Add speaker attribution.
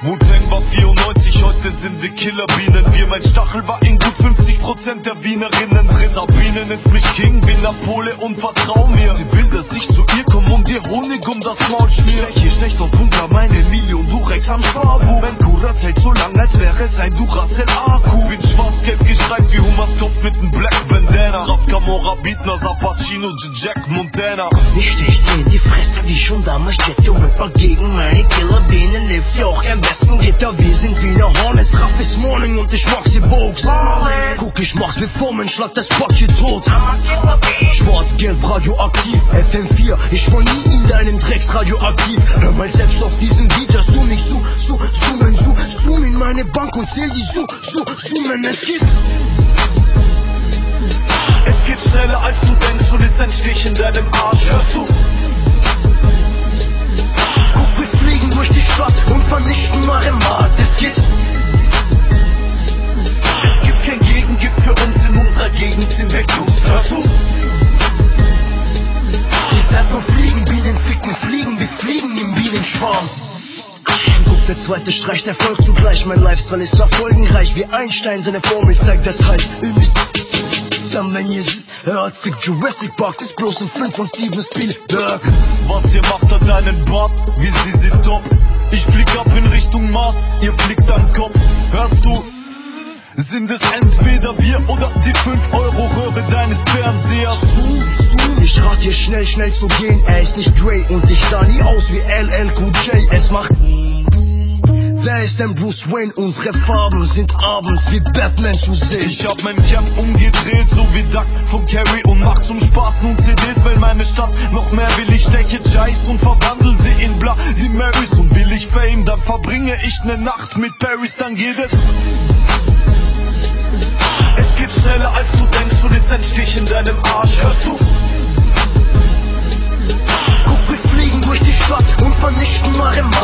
Speaker 1: Wu-Tang war 94, heute sind wir Killerbienen. Wir, mein Stachel war in gut 50% der Wienerinnen drin. Sabine nennt mich King, bin Napoleon, vertrau mir. Sie will, dass ich zu ihr komm und dir Honig um das Maul schmier. Hier schlecht und Punkt, meine Million, du rechts am Sparbuch. Mein Kurat hält so lang, als wäre es ein Duracell-Akku. Bin schwarz-gelb gestreift wie Humas Kopf mit nem Black Bandana. Rap Camorra, Beatner, Zapacino, Jack Montana.
Speaker 2: Ich stich dir in die Fresse, wie schon damals steckte Rapper gegen meine Killerbienen. Ich mach's mit Formen, schlag das Papier tot. Schwarz-gelb, radioaktiv, FM4. Ich war nie in deinem Drecks radioaktiv. Hör mal selbst auf diesem Beat, dass du nicht so, so, zoomen, so, zoom in meine Bank und zähl die so, so, zoomen. Es geht. Der zweite Streich, der folgt zugleich. Mein Lifestyle ist erfolgenreich, wie Einstein seine Formel zeigt das halt. Dann, wenn ihr seht, hört, fick Jurassic Park, ist bloß ein Film von Steven Spielberg.
Speaker 1: Was ihr macht, hat einen Bart, wie sie sind top. Ich flieg ab in Richtung Mars, ihr fliegt am Kopf. Hörst du? Sind es entweder wir oder die 5-Euro-Röhre deines Fernsehers?
Speaker 2: Ich rat dir schnell, schnell zu gehen, er ist nicht Dre und ich sah nie aus wie LL Cool J. Es macht. Wer ist denn Bruce Wayne? Unsere Farben sind abends wie Batman zu sehen.
Speaker 1: Ich hab mein Camp umgedreht, so wie Duck von Carrie und mach zum Spaß nun CDs, weil meine Stadt noch mehr will. Ich stecke Jice und verwandel sie in bla wie Marys und will ich Fame, dann verbringe ich ne Nacht mit Paris, dann geht es. Es geht schneller als du denkst und ist ein Stich in deinem Arsch, hörst du?
Speaker 2: Guck, wir fliegen durch die Stadt und vernichten Maremat.